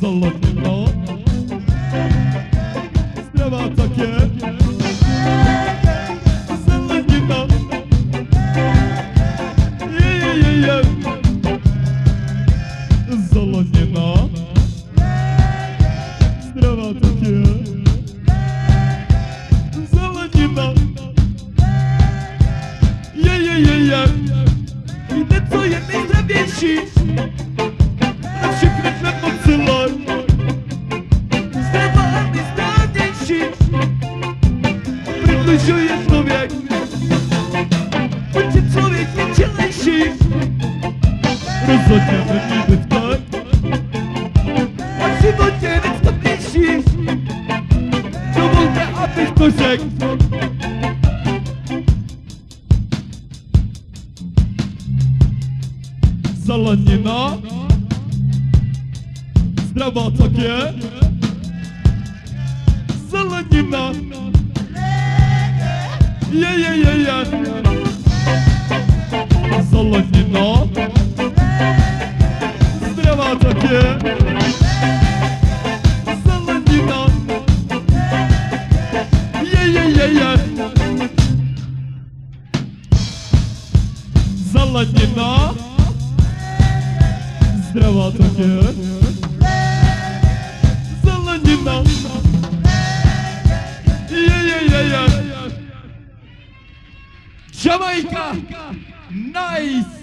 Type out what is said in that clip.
Золотой. şiş Şükretmek mutsuzlar Sabahım istiyor değişir Prikluşuyu sovyak Bütün sovyakı çalışır Rıza kendini bıtkar Aşı bu cennet kapışır Çubuk ve ateş koşak Zelenina Zdravá také Zelenina Je, je, je, je. Zelenina Zdravá také Zelenina Je, je, je, je. Zelenina Zdravá také Zelenina Je, je, je, Jamajka Nice